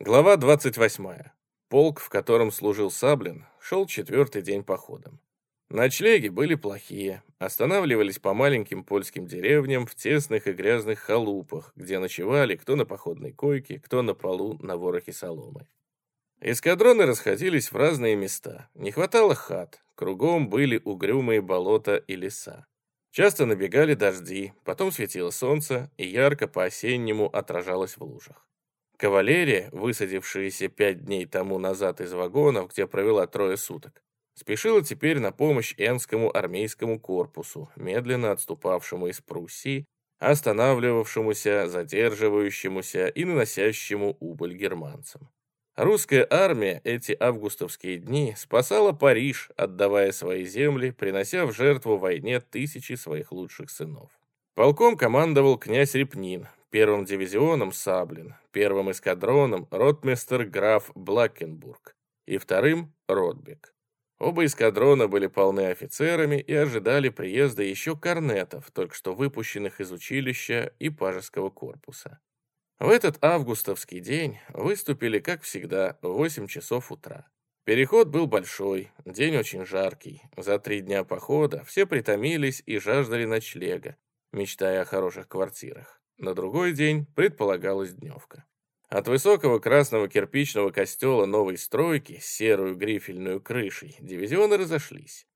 Глава 28. Полк, в котором служил Саблин, шел четвертый день походом. Ночлеги были плохие, останавливались по маленьким польским деревням в тесных и грязных халупах, где ночевали кто на походной койке, кто на полу на ворохе соломы. Эскадроны расходились в разные места, не хватало хат, кругом были угрюмые болота и леса. Часто набегали дожди, потом светило солнце и ярко по-осеннему отражалось в лужах. Кавалерия, высадившаяся пять дней тому назад из вагонов, где провела трое суток, спешила теперь на помощь Энскому армейскому корпусу, медленно отступавшему из Пруссии, останавливавшемуся, задерживающемуся и наносящему убыль германцам. Русская армия эти августовские дни спасала Париж, отдавая свои земли, принося в жертву войне тысячи своих лучших сынов. Полком командовал князь Репнин, первым дивизионом Саблин, первым эскадроном ротмистер граф Блакенбург и вторым Ротбек. Оба эскадрона были полны офицерами и ожидали приезда еще корнетов, только что выпущенных из училища и пажеского корпуса. В этот августовский день выступили, как всегда, в 8 часов утра. Переход был большой, день очень жаркий. За три дня похода все притомились и жаждали ночлега, мечтая о хороших квартирах. На другой день предполагалась дневка. От высокого красного кирпичного костела новой стройки с серую грифельную крышей дивизионы разошлись.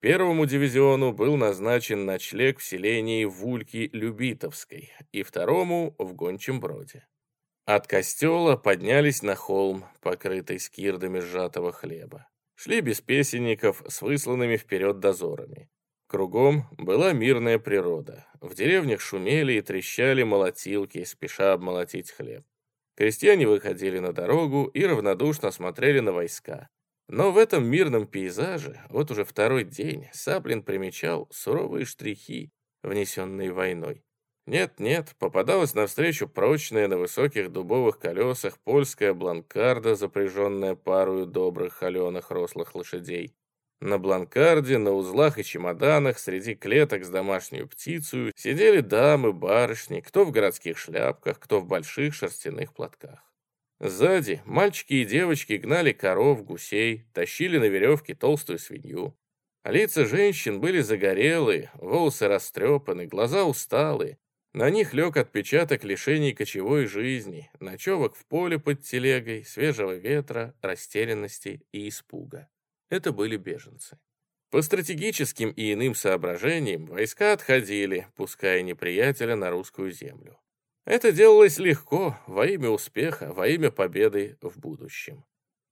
Первому дивизиону был назначен ночлег в селении Вульки-Любитовской и второму — в Гончем Броде. От костела поднялись на холм, покрытый скирдами сжатого хлеба. Шли без песенников с высланными вперед дозорами. Кругом была мирная природа. В деревнях шумели и трещали молотилки, спеша обмолотить хлеб. Крестьяне выходили на дорогу и равнодушно смотрели на войска. Но в этом мирном пейзаже, вот уже второй день, Саблин примечал суровые штрихи, внесенные войной. Нет-нет, попадалась навстречу прочная на высоких дубовых колесах польская бланкарда, запряженная парою добрых холеных рослых лошадей. На бланкарде, на узлах и чемоданах, среди клеток с домашнюю птицу сидели дамы, барышни, кто в городских шляпках, кто в больших шерстяных платках. Сзади мальчики и девочки гнали коров, гусей, тащили на веревке толстую свинью. лица женщин были загорелые, волосы растрепаны, глаза усталые. На них лег отпечаток лишений кочевой жизни, ночевок в поле под телегой, свежего ветра, растерянности и испуга это были беженцы. По стратегическим и иным соображениям войска отходили, пуская неприятеля на русскую землю. Это делалось легко, во имя успеха, во имя победы в будущем.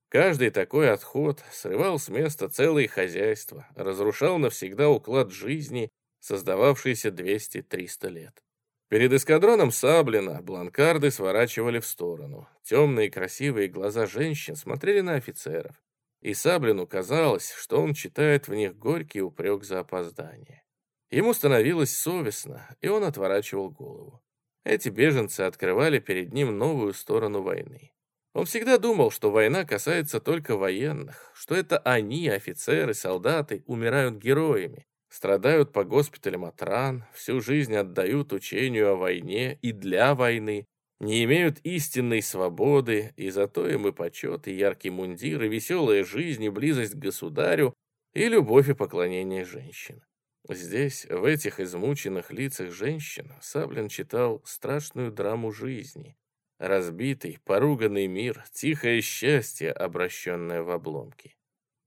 Каждый такой отход срывал с места целые хозяйства, разрушал навсегда уклад жизни, создававшийся 200-300 лет. Перед эскадроном Саблина бланкарды сворачивали в сторону. Темные красивые глаза женщин смотрели на офицеров и Саблину казалось, что он читает в них горький упрек за опоздание. Ему становилось совестно, и он отворачивал голову. Эти беженцы открывали перед ним новую сторону войны. Он всегда думал, что война касается только военных, что это они, офицеры, солдаты, умирают героями, страдают по госпиталям от ран, всю жизнь отдают учению о войне и для войны, не имеют истинной свободы, и зато им и почет, и яркий мундир, и веселая жизнь, и близость к государю, и любовь и поклонение женщин. Здесь, в этих измученных лицах женщин, Саблин читал страшную драму жизни. Разбитый, поруганный мир, тихое счастье, обращенное в обломки.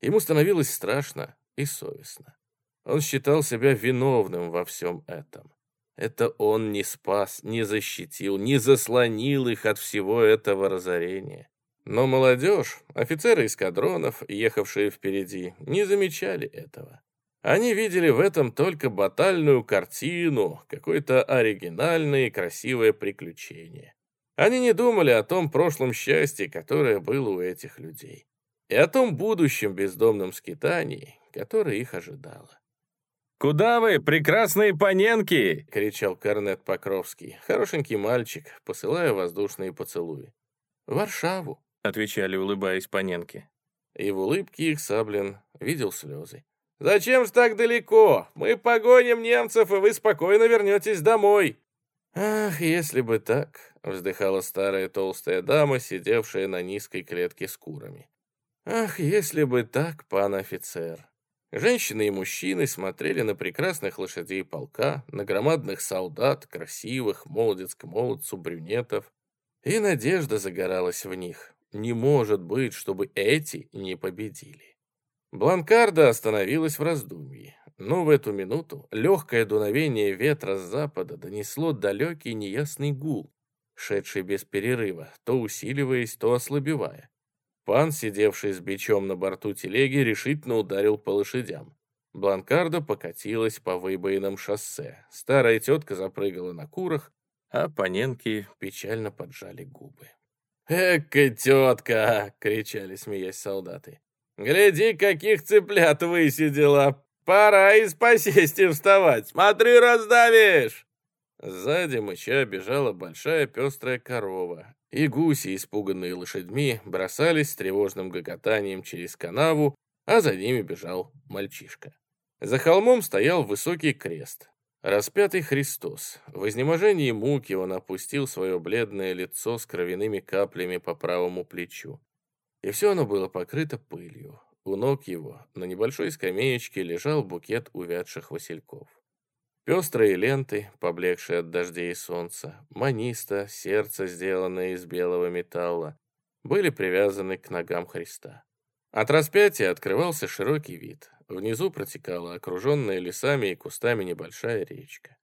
Ему становилось страшно и совестно. Он считал себя виновным во всем этом. Это он не спас, не защитил, не заслонил их от всего этого разорения. Но молодежь, офицеры эскадронов, ехавшие впереди, не замечали этого. Они видели в этом только батальную картину, какое-то оригинальное и красивое приключение. Они не думали о том прошлом счастье, которое было у этих людей, и о том будущем бездомном скитании, которое их ожидало. «Куда вы, прекрасные паненки?» — кричал Корнет Покровский, хорошенький мальчик, посылая воздушные поцелуи. «В Варшаву», — отвечали, улыбаясь паненки. И в улыбке их Саблин видел слезы. «Зачем ж так далеко? Мы погоним немцев, и вы спокойно вернетесь домой!» «Ах, если бы так!» — вздыхала старая толстая дама, сидевшая на низкой клетке с курами. «Ах, если бы так, пан офицер!» Женщины и мужчины смотрели на прекрасных лошадей полка, на громадных солдат, красивых, молодец к молодцу, брюнетов, и надежда загоралась в них. Не может быть, чтобы эти не победили. Бланкарда остановилась в раздумье, но в эту минуту легкое дуновение ветра с запада донесло далекий неясный гул, шедший без перерыва, то усиливаясь, то ослабевая. Пан, сидевший с бичом на борту телеги, решительно ударил по лошадям. Бланкарда покатилась по выбоинам шоссе. Старая тетка запрыгала на курах, а паненки печально поджали губы. «Эка, тетка!» — кричали, смеясь солдаты. «Гляди, каких цыплят высидела! Пора из посести вставать! Смотри, раздавишь!» Сзади мыча бежала большая пестрая корова, и гуси, испуганные лошадьми, бросались с тревожным гоготанием через канаву, а за ними бежал мальчишка. За холмом стоял высокий крест. Распятый Христос. В изнеможении муки он опустил свое бледное лицо с кровяными каплями по правому плечу. И все оно было покрыто пылью. У ног его на небольшой скамеечке лежал букет увядших васильков. Пестрые ленты, поблекшие от дождей и солнца, маниста, сердце, сделанное из белого металла, были привязаны к ногам Христа. От распятия открывался широкий вид. Внизу протекала окруженная лесами и кустами небольшая речка.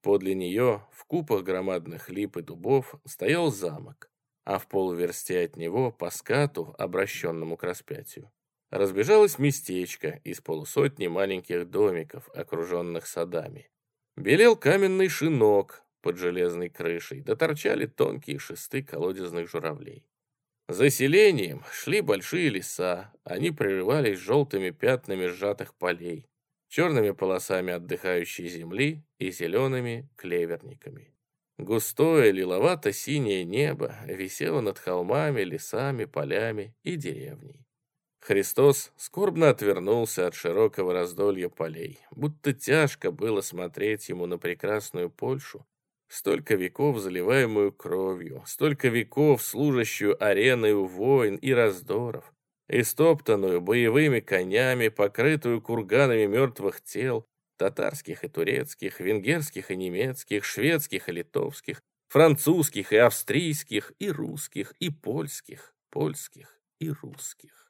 Подле нее, в купах громадных лип и дубов, стоял замок, а в полуверсте от него, по скату, обращенному к распятию, разбежалось местечко из полусотни маленьких домиков, окруженных садами. Белел каменный шинок под железной крышей, да тонкие шесты колодезных журавлей. За селением шли большие леса, они прерывались желтыми пятнами сжатых полей, черными полосами отдыхающей земли и зелеными клеверниками. Густое лиловато-синее небо висело над холмами, лесами, полями и деревней. Христос скорбно отвернулся от широкого раздолья полей, будто тяжко было смотреть ему на прекрасную Польшу, столько веков заливаемую кровью, столько веков служащую ареной войн и раздоров, истоптанную боевыми конями, покрытую курганами мертвых тел, татарских и турецких, венгерских и немецких, шведских и литовских, французских и австрийских, и русских, и польских, польских и русских.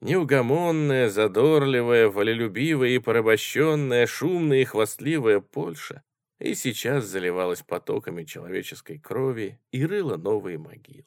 Неугомонная, задорливая, волелюбивая и порабощенная, шумная и хвастливая Польша и сейчас заливалась потоками человеческой крови и рыла новые могилы.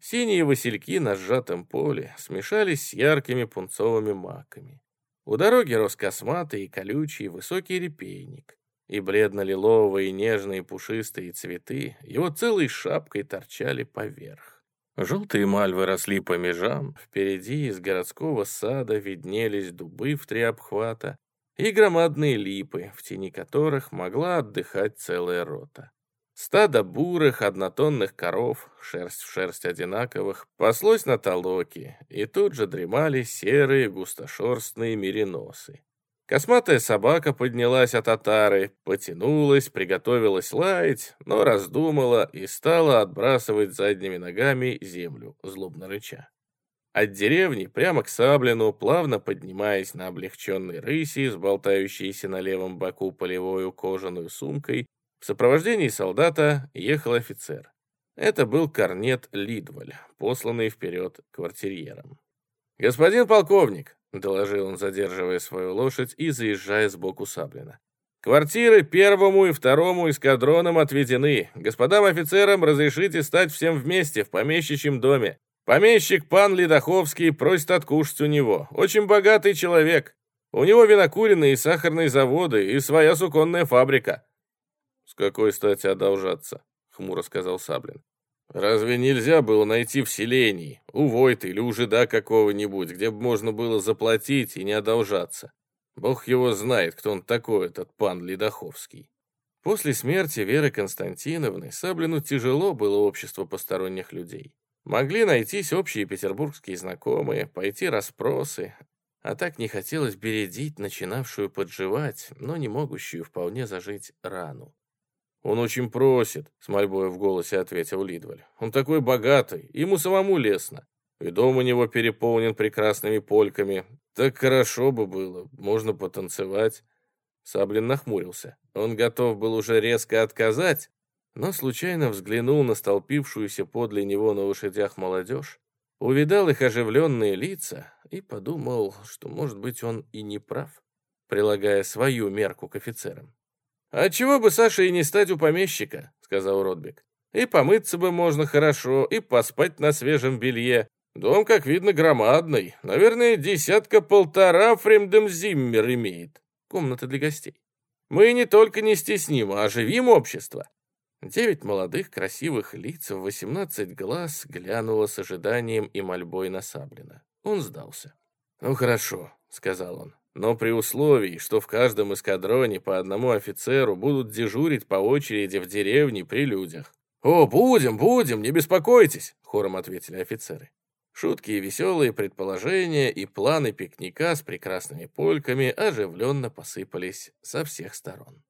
Синие васильки на сжатом поле смешались с яркими пунцовыми маками. У дороги рос косматый и колючий высокий репейник, и бледно-лиловые нежные пушистые цветы его целой шапкой торчали поверх. Желтые мальвы росли по межам, впереди из городского сада виднелись дубы в три обхвата и громадные липы, в тени которых могла отдыхать целая рота. Стадо бурых однотонных коров, шерсть в шерсть одинаковых, паслось на толоке, и тут же дремали серые густошерстные мериносы. Косматая собака поднялась от татары, потянулась, приготовилась лаять, но раздумала и стала отбрасывать задними ногами землю, злобно рыча. От деревни прямо к Саблину, плавно поднимаясь на облегченной рыси с болтающейся на левом боку полевою кожаную сумкой, в сопровождении солдата ехал офицер. Это был корнет Лидваль, посланный вперед квартирьером. «Господин полковник!» — доложил он, задерживая свою лошадь и заезжая сбоку Саблина. «Квартиры первому и второму эскадронам отведены. Господам офицерам разрешите стать всем вместе в помещичьем доме. Помещик пан Ледоховский просит откушать у него. Очень богатый человек. У него винокуренные и сахарные заводы и своя суконная фабрика». «С какой стати одолжаться?» — хмуро сказал Саблин. Разве нельзя было найти в селении, у Войта или у жида какого-нибудь, где бы можно было заплатить и не одолжаться? Бог его знает, кто он такой, этот пан Ледоховский. После смерти Веры Константиновны Саблину тяжело было общество посторонних людей. Могли найтись общие петербургские знакомые, пойти расспросы, а так не хотелось бередить начинавшую подживать, но не могущую вполне зажить рану. «Он очень просит», — с мольбой в голосе ответил Лидваль. «Он такой богатый, ему самому лестно. И дом у него переполнен прекрасными польками. Так хорошо бы было, можно потанцевать». Саблин нахмурился. Он готов был уже резко отказать, но случайно взглянул на столпившуюся подле него на лошадях молодежь, увидал их оживленные лица и подумал, что, может быть, он и не прав, прилагая свою мерку к офицерам. «А чего бы Саше и не стать у помещика?» — сказал Ротбек. «И помыться бы можно хорошо, и поспать на свежем белье. Дом, как видно, громадный. Наверное, десятка-полтора фремдемзиммер имеет комната для гостей. Мы не только не стесним, а оживим общество. Девять молодых красивых лиц в восемнадцать глаз глянуло с ожиданием и мольбой на Саблина. Он сдался. «Ну хорошо», — сказал он, «но при условии, что в каждом эскадроне по одному офицеру будут дежурить по очереди в деревне при людях». «О, будем, будем, не беспокойтесь», — хором ответили офицеры. Шутки и веселые предположения и планы пикника с прекрасными польками оживленно посыпались со всех сторон.